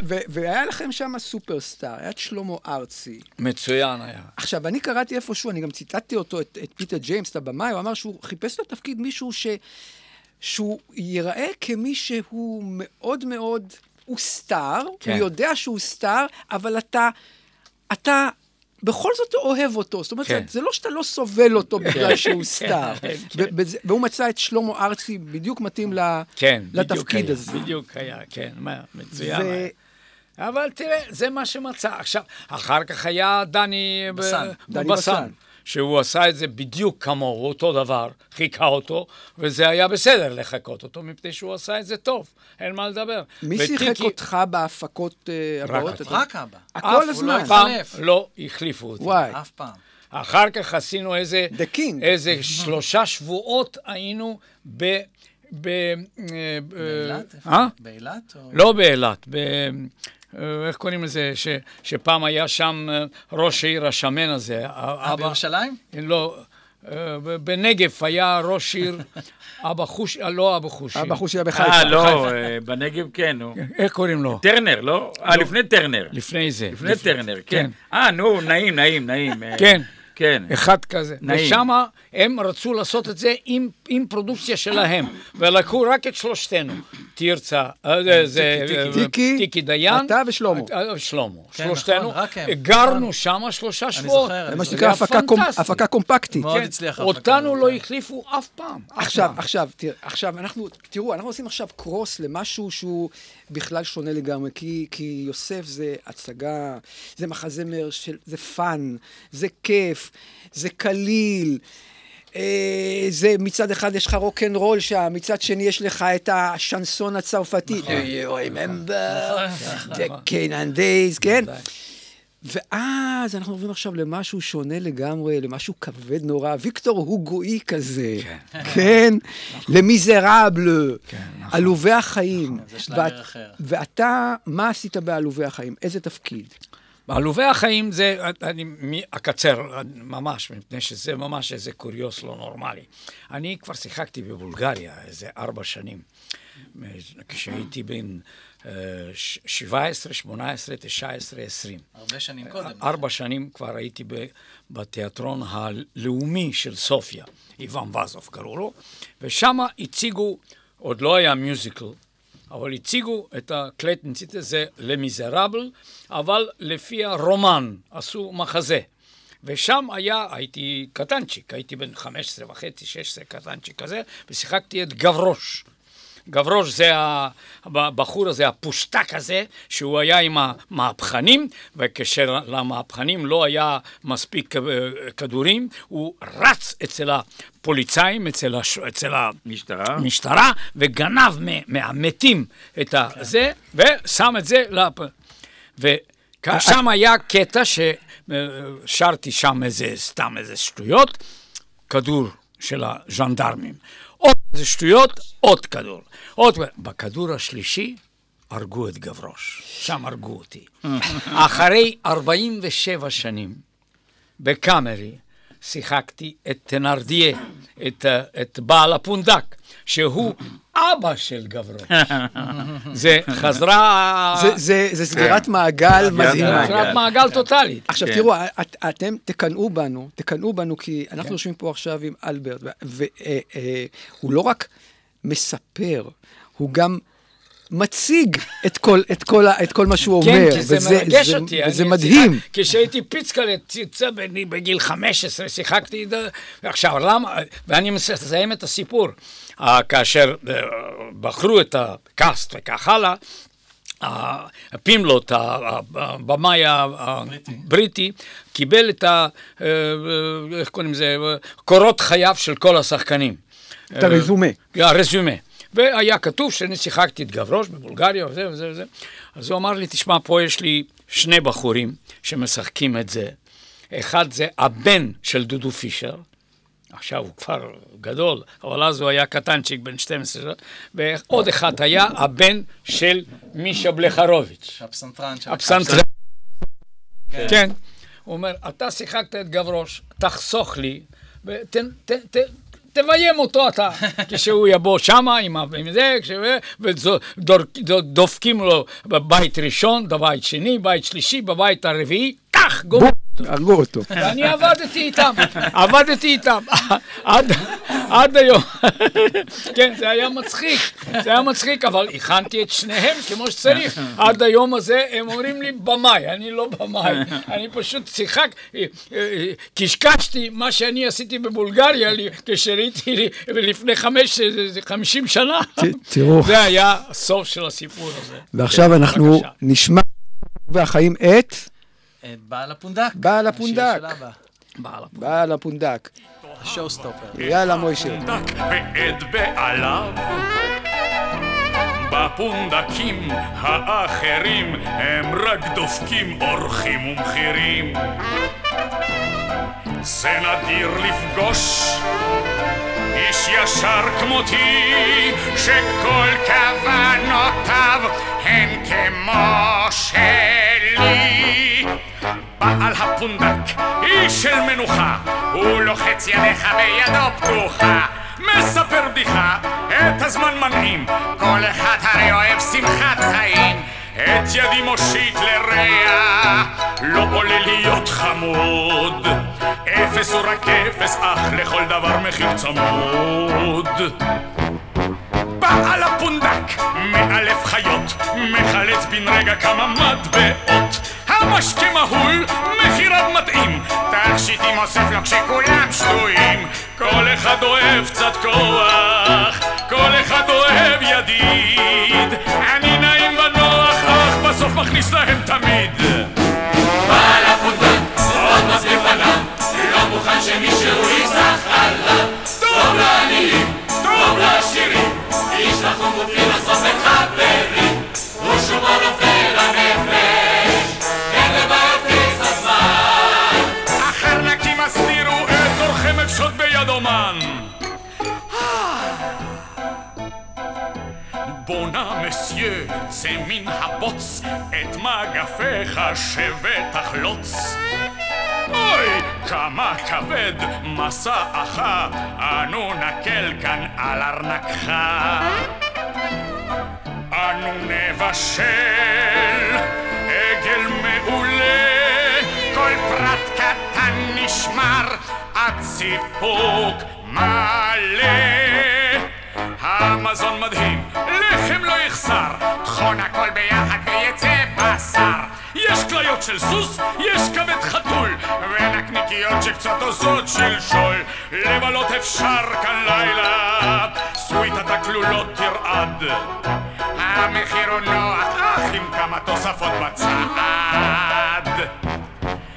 ו- והיה לכם שם סופרסטאר, היה את שלמה ארצי. מצוין היה. עכשיו, אני קראתי איפשהו, אני גם ציטטתי אותו, את, את פיטר ג'יימס, את הבמאי, הוא אמר שהוא חיפש לתפקיד מישהו ש... שהוא ייראה כמי שהוא מאוד מאוד, הוא star, כן. הוא יודע שהוא star, אבל אתה, אתה בכל זאת אוהב אותו. זאת אומרת, כן. זה, זה לא שאתה לא סובל אותו בגלל שהוא כן, סטאר. כן. והוא מצא את שלמה ארצי בדיוק מתאים כן, בדיוק לתפקיד היה, הזה. בדיוק היה, כן, מה, מצוין. ו-. אבל תראה, זה מה שמצא. עכשיו, אחר כך היה דני ב- בסן. דני בסן. שהוא עשה את זה בדיוק כמוהו, אותו דבר, חיכה אותו, וזה היה בסדר לחכות אותו, מפני שהוא עשה את זה טוב, אין מה לדבר. מי שיחק וטיקי- אותך בהפקות אה, הבאות? רק אבא. כל אף הזמן. פעם החליף. לא החליפו אותי. וואי. אף פעם. אחר כך עשינו איזה... The King. איזה שלושה שבועות היינו ב... ב... אה, באילת? אה? באילת? לא באילת, איך קוראים לזה? ש... שפעם היה שם אה, ראש העיר השמן הזה. אה, בירושלים? לא, אה, בנגב היה ראש עיר, (laughs) אבא חוש... אה, לא אבא חושי. אבא חושי היה בחיפה. אה, לא, אה, בנגב כן, נו. (laughs) איך קוראים לו? טרנר, לא? אה, לפני טרנר. לפני זה. לפני טרנר, כן. אה, נו, נעים, נעים, נעים. אה, כן. כן. אחד כזה. נעים. ושם הם רצו לעשות את זה עם, עם פרודוקציה שלהם, ולקחו רק את שלושתנו. תרצה, אה, זה- זה טיקי, אה, טיקי. טיקי דיין. אתה ושלמה. שלמה. כן, שלושתנו. נכון. גרנו שם שלושה שבועות. זה מה שנקרא הפקה קומפקטית. מאוד כן, הצליח ההפקה אותנו. לא החליפו אף פעם. עכשיו. עכשיו, תראה, עכשיו, אנחנו, תראו, אנחנו עושים עכשיו קרוס למשהו שהוא בכלל שונה לגמרי, כי, כי יוסף זה הצגה, זה מחזמר של, זה fun, זה כיף, זה קליל. אה, זה מצד אחד יש לך רוקנרול שם, מצד שני יש לך את השנסון הצרפתי. Do you remember the Canaan days, כן? ואז אנחנו עוברים עכשיו למשהו שונה לגמרי, למשהו כבד נורא, ויקטור הוגואי כזה, כן? Les Misérables, עלובי החיים. זה שלאגר ואת- אחר. ואתה, מה עשית בעלובי החיים? איזה תפקיד? בעלובי החיים זה, אני אקצר ממש, מפני שזה ממש איזה קוריוס לא נורמלי. אני כבר שיחקתי בבולגריה איזה ארבע שנים, כשהייתי בן אה, ש- 17, 18, 19, 20. הרבה שנים קודם. ארבע שנים כבר הייתי בתיאטרון הלאומי של סופיה, איוון וזוב קראו לו, ושם הציגו, עוד לא היה מיוזיקל, אבל הציגו את הקלטנצית הזה למיזרבל, אבל לפי הרומן עשו מחזה. ושם היה, הייתי קטנצ'יק, הייתי בן 15 וחצי, 16 קטנצ'יק כזה, ושיחקתי את גברוש. גברוש זה הבחור הזה, הפושטק הזה, שהוא היה עם המהפכנים, וכאשר למהפכנים לא היה מספיק אה, כדורים, הוא רץ אצל הפוליצאים, אצל, הש... אצל משטרה. המשטרה, וגנב מהמתים את הזה, ושם את זה לפ... ושם היה קטע ששרתי שם איזה, סתם איזה שטויות, כדור של הז'נדרמים. עוד איזה שטויות, עוד כדור. עוד... בכדור השלישי הרגו את גברוש, שם הרגו אותי. (laughs) אחרי 47 שנים, בקאמרי, שיחקתי את טנרדיה, את, אה, את בעל הפונדק, שהוא (coughs) אבא של גברוש. זה חזרה... זה- זה- זה סגירת מעגל מדהימה. סגירת מעגל טוטאלית. עכשיו כן. תראו, את, אתם תקנאו בנו, תקנאו בנו, כי אנחנו יושבים פה עכשיו עם אלברט, והוא לא רק מספר, הוא גם מציג את כל, את כל, את כל מה שהוא כן, אומר. כי זה וזה- מרגש זה- אותי. וזה אני מדהים. שיחק- כשהייתי פיצקלה, צצה בני בגיל 15, שיחקתי... עכשיו, למה... ואני מסיים את הסיפור. אה, כאשר אה, בחרו את הקאסט וכך הלאה, ה- פימלוט, ה- ה- הבמאי הבריטי, קיבל את ה... אה, אה, איך קוראים לזה? קורות חייו של כל השחקנים. את הרזומה. אה, הרזומה. והיה כתוב שאני שיחקתי את גברוש בבולגריה וזה וזה וזה. אז הוא אמר לי, תשמע, פה יש לי שני בחורים שמשחקים את זה. אחד זה הבן של דודו פישר, עכשיו הוא כבר גדול, אבל אז הוא היה קטנצ'יק בן 12, ועוד אחד היה הבן של מישה בלחרוביץ'. הפסנתרן של הפסנתרן. כן. הוא אומר, אתה שיחקת את גברוש, תחסוך לי, ותביים אותו אתה. (laughs) כשהוא יבוא שמה עם זה, ודופקים לו בבית ראשון, בבית שני, בית שלישי, בבית הרביעי, כך גומר. הרגו אותו. ואני עבדתי איתם, (laughs) עבדתי איתם, (laughs) עד, היום. (laughs) כן, זה היה מצחיק, זה היה מצחיק, אבל הכנתי את שניהם כמו שצריך. עד היום הזה הם אומרים לי במאי, אני לא במאי, אני פשוט שיחק, אה, אה, קשקשתי מה שאני עשיתי בבולגריה כשראיתי לפני חמש, חמישים שנה. תראו. זה היה הסוף של הסיפור הזה. ועכשיו אנחנו בבקשה. נשמע והחיים את בעל הפונדק. בעל הפונדק. בעל הפונדק. בעל הפונדק. השואו סטופר. יאללה, מוישה. ואת בעליו. בפונדקים האחרים הם רק דופקים אורחים ומחירים. זה נדיר לפגוש איש ישר כמותי, שכל כוונותיו הן כמו שלי. בעל הפונדק, איש של מנוחה, הוא לוחץ ידיך בידו פתוחה. מספר בדיחה, את הזמן מנעים, כל אחד הרי אוהב שמחת חיים. את ידי מושיט לרע, לא עולה להיות חמוד. אפס הוא רק אפס, אך לכל דבר מחיר צמוד. בעל הפונדק חיות, מחלץ בן רגע כמה מטבעות. המשקה מהול, מחיריו מתאים, תכשיטים אוסף לו כשכולם שטויים. כל אחד אוהב קצת כוח, כל אחד אוהב ידיד. אני נעים ונוח, אך בסוף מכניס להם תמיד. בעל הפונדק, עוד מסביר פניו, לא מוכן שמישהו יסח עליו. טוב לעניים, טוב לעשירים, איש נחום ופילוסוף וחברים, הוא שומו נופל לנפש, אומן. בונה מסיו, צא מן הבוץ, את מגפיך שב ותחלוץ. אוי, כמה כבד מסעך, אנו נקל כאן על ארנקך. אנו נבשל סיפוק מלא. המזון מדהים, לחם לא יחסר, טחון הכל ביחד ויצא בשר. יש כליות של סוס, יש כבד חתול, ונקניקיות שקצת עושות שלשול. לבלות אפשר כאן לילה, סוויטת הכלולות תרעד. המחיר הוא נוח, אך עם כמה תוספות בצד.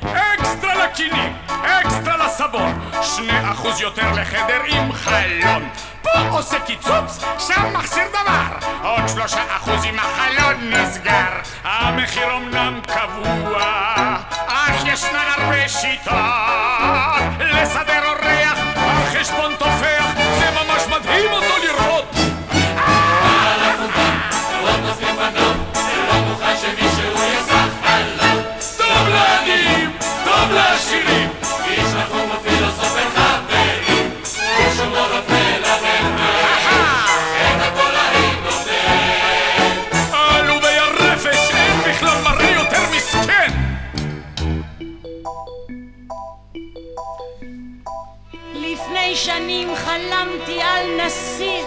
אקסטרה לקינים, לסבון, שני אחוז יותר לחדר עם חלון. פה עושה קיצוץ, שם מחסיר דבר, עוד שלושה אחוז אם החלון נסגר. המחיר אמנם קבוע, אך ישנן הרבה שיטות לסדר אורח, החשבון תופח, שנים חלמתי על נסיך,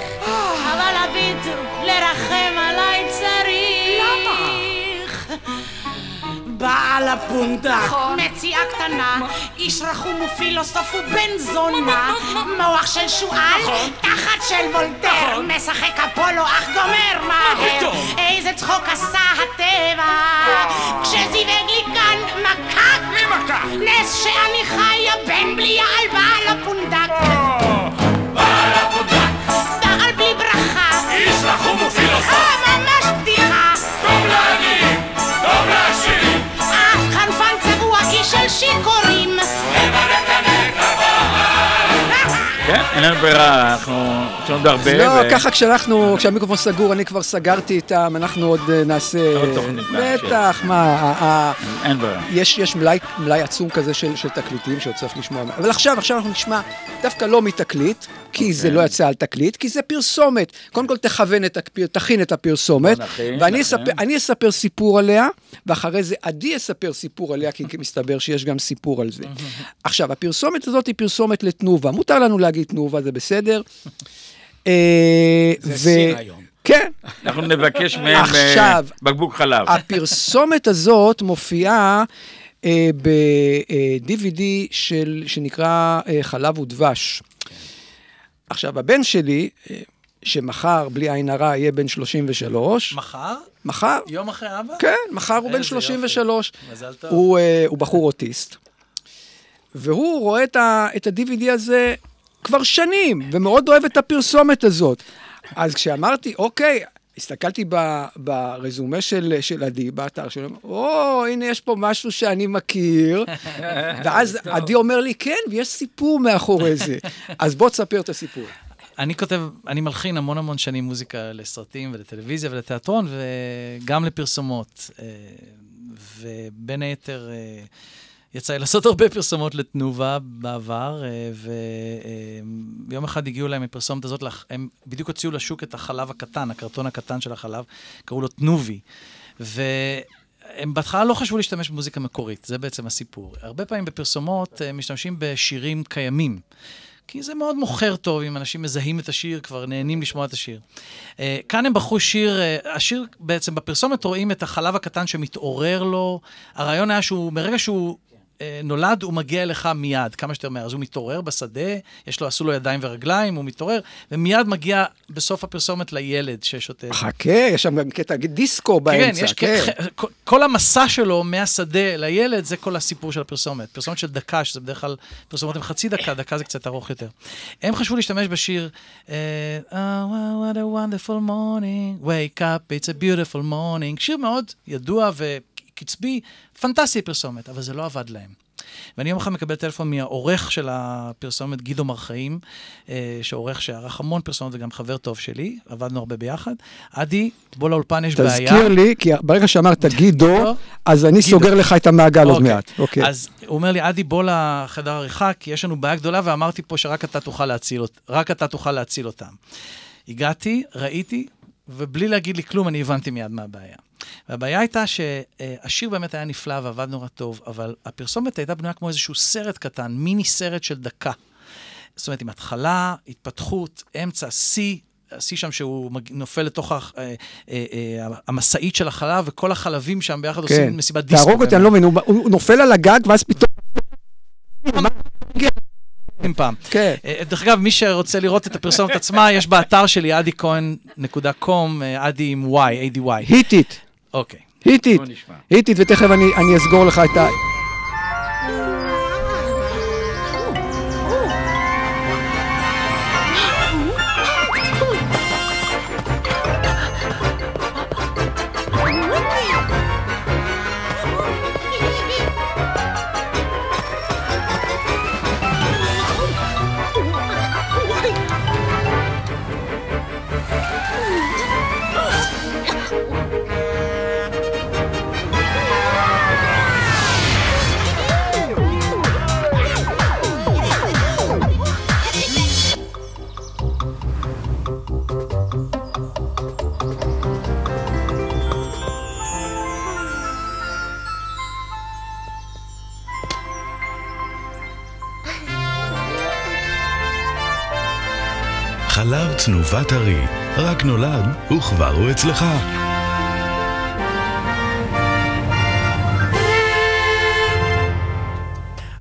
אבל הביטו לרחם עליי צריך. בעל הפונדק, מציאה קטנה, איש רחום ופילוסוף ובן זונה, (laughs) מוח של שועל, תחת של וולטר, משחק אפולו אך גומר מהר? איזה צחוק עשה אין לנו ברירה, אנחנו יש לנו עוד הרבה. לא, ככה כשאנחנו, כשהמיקרופון סגור, אני כבר סגרתי איתם, אנחנו עוד אה, נעשה... עוד תוכנית בהמשך. בטח, מה, ה- ה- אין ברירה. יש, מלאי, עצום כזה של, תקליטים שעוד צריך לשמוע. אבל עכשיו, עכשיו אנחנו נשמע דווקא לא מתקליט, כי זה אוקיי. לא יצא על תקליט, כי זה פרסומת. קודם כל תכוון את. תכין את הפרסומת, נכין, ואני. אספר, אספר סיפור עליה, ואחרי זה עדי יספר סיפור עליה, כי מסתבר שיש גם סיפור על זה. (laughs) עכשיו, הפרסומת הזאת היא פרסומת לתנובה. מותר לנו להגיד תנובה, זה בסדר. אה, זה ו- סין היום. כן. אנחנו נבקש מהם אה, עכשיו, בקבוק חלב. הפרסומת הזאת מופיעה אה, ב-DVD של, שנקרא אה, חלב ודבש. עכשיו, הבן שלי, אה, שמחר, בלי עין הרע, יהיה בן 33, מחר? מחר, יום אחרי אבא? כן, מחר הוא בן איזה 33. מזל טוב. הוא, אה, הוא בחור אוטיסט, והוא רואה את ה-DVD הזה כבר שנים, ומאוד אוהב את הפרסומת הזאת. אז כשאמרתי, אוקיי, הסתכלתי ב, ברזומה של, של עדי, באתר שלו, או, הנה יש פה משהו שאני מכיר, (laughs) ואז עדי אומר לי, כן, ויש סיפור מאחורי זה. (laughs) אז בוא תספר את הסיפור. אני כותב, אני מלחין המון המון שנים מוזיקה לסרטים ולטלוויזיה ולתיאטרון, וגם לפרסומות. אה, ובין היתר, אה, יצא לי לעשות הרבה פרסומות לתנובה בעבר, אה, ויום אחד הגיעו להם הפרסומת הזאת, הם בדיוק הוציאו לשוק את החלב הקטן, הקרטון הקטן של החלב, קראו לו תנובי. והם בהתחלה לא חשבו להשתמש במוזיקה מקורית, זה בעצם הסיפור. הרבה פעמים בפרסומות אה, משתמשים בשירים קיימים. כי זה מאוד מוכר טוב, אם אנשים מזהים את השיר, כבר נהנים לשמוע את השיר. אה, כאן הם בחרו שיר, אה, השיר בעצם, בפרסומת רואים את החלב הקטן שמתעורר לו. הרעיון היה שהוא, מרגע שהוא... אה, נולד, הוא מגיע אליך מיד, כמה שיותר מהר. אז הוא מתעורר בשדה, יש לו, עשו לו ידיים ורגליים, הוא מתעורר, ומיד מגיע בסוף הפרסומת לילד ששותה. חכה, יש שם גם קטע דיסקו באמצע, כן, יש כן. כל, כל המסע שלו מהשדה לילד, זה כל הסיפור של הפרסומת. פרסומת של דקה, שזה בדרך כלל פרסומות עם חצי דקה, דקה זה קצת ארוך יותר. הם חשבו להשתמש בשיר, אה, Oh, what a wonderful morning, wake up, it's a beautiful morning. שיר מאוד ידוע וקצבי, פנטסטי פרסומת, אבל זה לא עבד להם. ואני יום אחד מקבל טלפון מהעורך של הפרסומת, גידו מרחאים, אה, שעורך שערך המון פרסומות וגם חבר טוב שלי, עבדנו הרבה ביחד. עדי, בוא לאולפן, יש בעיה. תזכיר לי, כי ברגע שאמרת גידו, אז אני גידו. סוגר לך את המעגל עוד אוקיי. מעט. אוקיי. אז הוא אומר לי, עדי, בוא לחדר עריכה, כי יש לנו בעיה גדולה, ואמרתי פה שרק אתה תוכל להציל, אות- אתה תוכל להציל אותם. הגעתי, ראיתי, ובלי להגיד לי כלום, אני הבנתי מיד מה הבעיה. והבעיה הייתה שהשיר באמת היה נפלא ועבד נורא טוב, אבל הפרסומת הייתה בנויה כמו איזשהו סרט קטן, מיני סרט של דקה. זאת אומרת, עם התחלה, התפתחות, אמצע, שיא, השיא שם שהוא נופל לתוך ה- אה, אה, אה, המשאית של החלב, וכל החלבים שם ביחד כן. עושים מסיבת דיסקו. תהרוג אותי, אני לא מבין, הוא- הוא נופל על הגג, ואז פתאום... פעם. כן. אה, דרך אגב, מי שרוצה לראות את הפרסומת עצמה, יש באתר שלי, אדיכהן.com, אה, אדי עם Y, ADY. היטית, אוקיי. היטית. היטית, ותכף אני אני אסגור לך את ה... תנובה טרי, רק נולד וכבר הוא אצלך.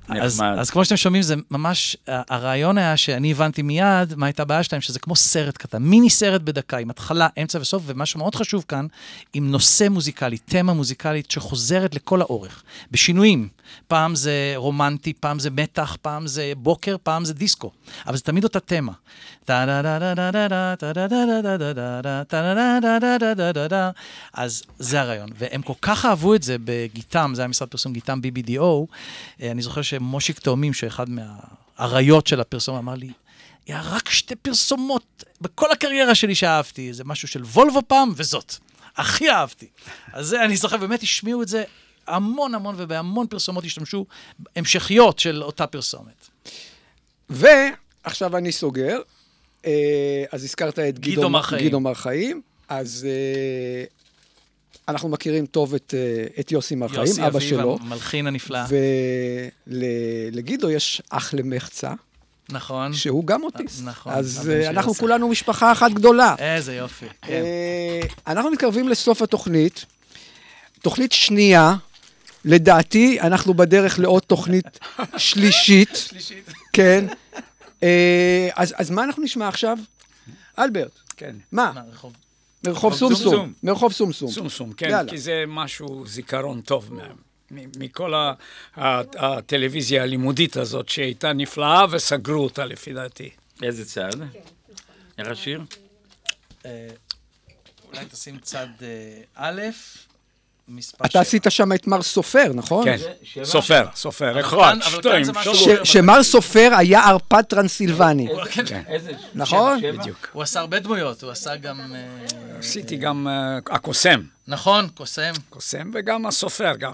אז. אז כמו שאתם שומעים, זה ממש, הרעיון היה שאני הבנתי מיד מה הייתה הבעיה שלהם, שזה כמו סרט קטן, מיני סרט בדקה, עם התחלה, אמצע וסוף, ומה שמאוד חשוב כאן, עם נושא מוזיקלי, תמה מוזיקלית שחוזרת לכל האורך, בשינויים. פעם זה רומנטי, פעם זה מתח, פעם זה בוקר, פעם זה דיסקו, אבל זה תמיד אותה תמה. אז זה הרעיון. והם כל כך אהבו את זה בגיטם, זה היה משרד פרסום גיטם BBDO. אני זוכר שמושיק תאומים, שאחד מהאריות של הפרסום, אמר לי, היה רק שתי פרסומות בכל הקריירה שלי שאהבתי, זה משהו של וולבו פעם וזאת. הכי אהבתי. אז זה, אני זוכר, באמת השמיעו את זה המון המון, ובהמון פרסומות השתמשו המשכיות של אותה פרסומת. ועכשיו אני סוגר. אה, אז הזכרת את גידו גידו מר-חיים. גידו מר-חיים. אז אה, אנחנו מכירים טוב את, אה, את יוסי מר-חיים, יוסי אבא אביב, שלו. המלחין הנפלא. ולגידו יש אח למחצה, נכון. שהוא גם אוטיסט. נכון. אז אנחנו יוסי. כולנו משפחה אחת גדולה. איזה יופי, כן. אנחנו מתקרבים לסוף התוכנית. תוכנית שנייה, לדעתי, אנחנו בדרך לעוד תוכנית (laughs) שלישית. שלישית. כן. אה, אז, אז מה אנחנו נשמע עכשיו? אלברט. כן. מה? מה, רחוב? מרחוב סומסום. מרחוב סומסום. סומסום, כן, יאללה. כי זה משהו, זיכרון טוב מכל ה- ה- הטלוויזיה הלימודית הזאת, שהייתה נפלאה וסגרו אותה לפי דעתי. איזה צעד? איך השיר? אה, אולי תשים צד אה, א', מספר אתה עשית שם את מר סופר, נכון? כן? סופר, סופר, אחד, שתיים, שלוש. שמר סופר היה ערפד טרנסילבני. כן. איזה? נכון? שבע, שבע? בדיוק. הוא עשה הרבה דמויות, הוא עשה גם... אה, עשיתי גם אה, הקוסם, נכון, קוסם. קוסם וגם הסופר, גם.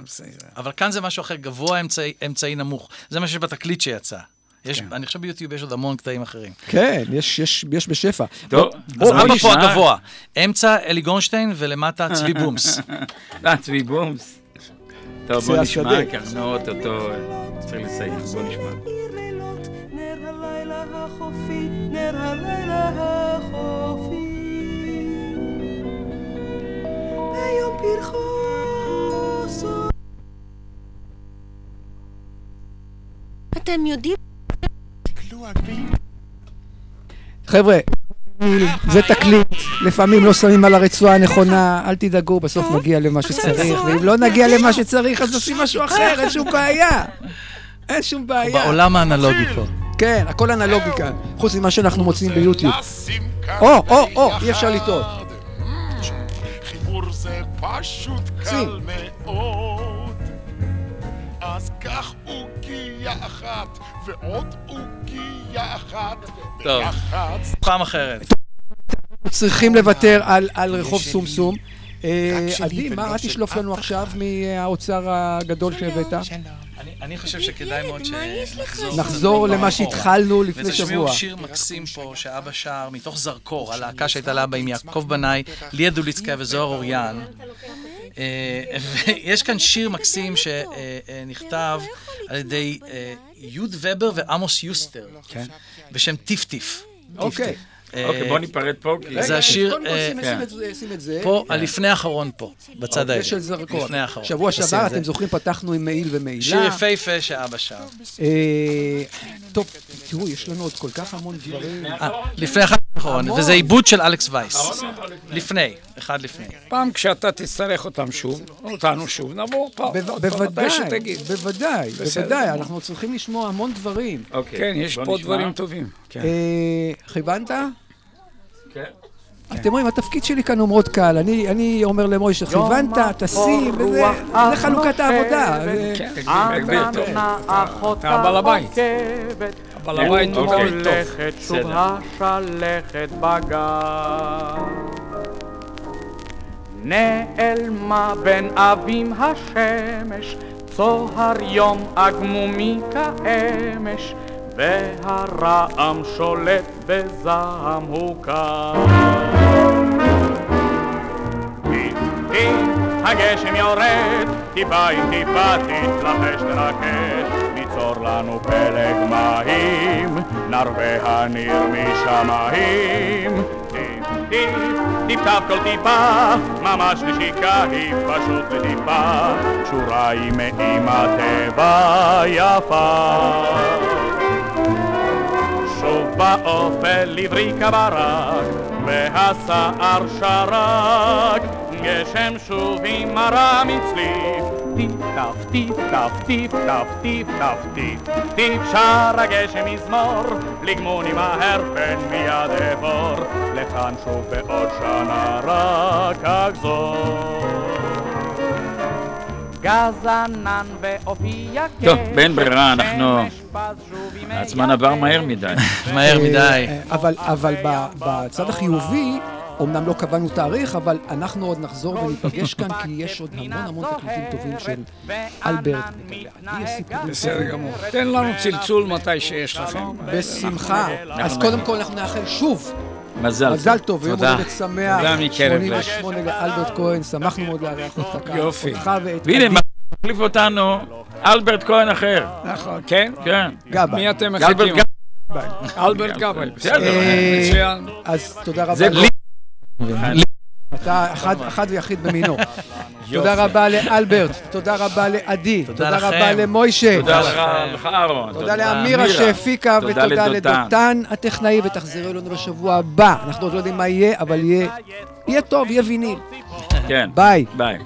אבל כאן זה משהו אחר, גבוה, אמצעי, אמצעי נמוך. זה מה שיש בתקליט שיצא. יש, אני חושב ביוטיוב יש עוד המון קטעים אחרים. כן, יש, יש, יש בשפע. טוב, אז אבא פה. הגבוה, אמצע אלי גורנשטיין ולמטה צבי (laughs) בומס. אה, צבי בומס. טוב, בוא נשמע, אנחנו אוטוטו צריך לסיים, בוא נשמע. נר הלילה הלילה החופי. ביום פרחו אתם יודעים... חבר'ה, זה תקליט, לפעמים לא שמים על הרצועה הנכונה, אל תדאגו, בסוף נגיע למה שצריך, ואם לא נגיע למה שצריך, אז נשים משהו אחר, אין שום בעיה. אין שום בעיה. בעולם האנלוגי פה. כן, הכל אנלוגי כאן, חוץ ממה שאנחנו מוצאים ביוטיוב. או, או, או, אי אפשר לטעות. חיבור זה פשוט קל מאוד. אז קח עוגיה אחת ועוד עוגיה אחת טוב. פעם אחרת. צריכים לוותר על- על רחוב סומסום. אה, עדי, מה של תשלוף לנו עכשיו מהאוצר הגדול שהבאת? אני- אני חושב שכדאי מאוד שנחזור. נחזור למה שהתחלנו לפני שבוע. ותשמיעו שיר מקסים פה שאבא שר מתוך זרקור, הלהקה שהייתה לאבא עם יעקב בנאי, ליה דוליצקיה וזוהר אוריאן. אה, ויש כאן שיר מקסים שנכתב על ידי אה, יוד ובר ועמוס יוסטר, בשם טיפ-טיף. אוקיי. אוקיי, בוא ניפרד פה, כי- זה השיר... קודם כל אה, שים- כן. שים את זה-. פה. הלפני האחרון פה, בצד אוקיי, העליון. של. לפני האחרון. שבוע שעבר. אתם זוכרים, פתחנו עם מעיל ומעילה. שיר יפהפה שאבא שר. אה, טוב, תראו, יש לנו עוד כל כך המון דברים. אה, לפני האחרון. וזה עיבוד של אלכס וייס. לפני, אחד לפני. פעם כשאתה תצטרך אותם שוב, אותנו שוב, נבוא פעם. בוודאי. בוודאי, בוודאי. אנחנו צריכים לשמוע המון דברים. כן, יש פה דברים טובים. כן. אה, כיוונת? כן. אתם רואים, התפקיד שלי כאן הוא מאוד קל. אני אני אומר למוישה, כיוונת, תשים, וזה זה חלוקת העבודה. זה- כן, טוב. נאחות אתה הבעל הבית. הבעל הבית הוא תמיד טוב. ומולכת שוב. השלכת בגן. נעלמה בין אבים השמש, צוהר יום עגמומי כאמש, והרעם שולט בזעם הוקר. טיפ הגשם יורד, טיפה עם טיפה תתלחש תרקש, ניצור לנו פלג מים, נרווה הניר משמיים. טיפ טיפ, טיפ-טף כל טיפה, ממש נשיקה היא פשוט לטיפה, קשורה היא עם הטבע יפה. באופל עברי כברק, והשיער שרק, גשם שוב עם הרע מצליף. טיפ טף טיפ טף טיפ טף טיפ טף טיפ טיפ שר הגשם מזמור, לגמוני מהר פן מיד אעבור, לכאן שוב בעוד שנה רק אחזור. גז ענן ואופי יקש, טוב, באין ברירה, אנחנו... הזמן עבר מהר מדי. (laughs) מהר אה, מדי. אה, אבל, בצד החיובי, אמנם לא קבענו תאריך, אבל אנחנו עוד נחזור וניפגש כאן, כי יש עוד המון המון תקליטים טובים של אלברט. בסדר. גמור. תן לנו צלצול מתי שיש לכם. בשמחה. אז קודם כל אנחנו נאחל שוב מזל טוב. מזל טוב ויום תודה. הולדת שמח. תודה מקרב לב. 88 לאלברט כהן, שמחנו מאוד לארח אותך כאן. יופי. אותך ואת והנה. מחליף אותנו אלברט כהן אחר. נכון, כן? כן. גבאי. מי אתם אלברט מחכים? גבאי. אלברט גבאי. בסדר. אה, מצוין. אז תודה רבה. זה לי. אתה אחד, אחד ויחיד במינו. (laughs) תודה רבה לאלברט, תודה רבה לעדי, תודה. רבה למוישה. תודה לך, לך אהרון. תודה לאמירה שהפיקה, תודה ותודה לדותן. הטכנאי, ותחזרו אלינו בשבוע הבא. אנחנו עוד לא יודעים מה יהיה, אבל יהיה יהיה טוב, יהיה ויניל. כן. ביי. ביי.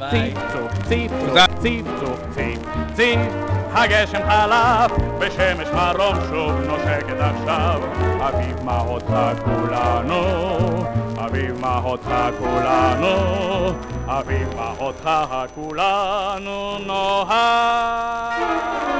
הגשם חלף בשמש מרום שוב נושקת עכשיו אביב מה כולנו אביב מה אותך כולנו אביב מה אותך כולנו נוהג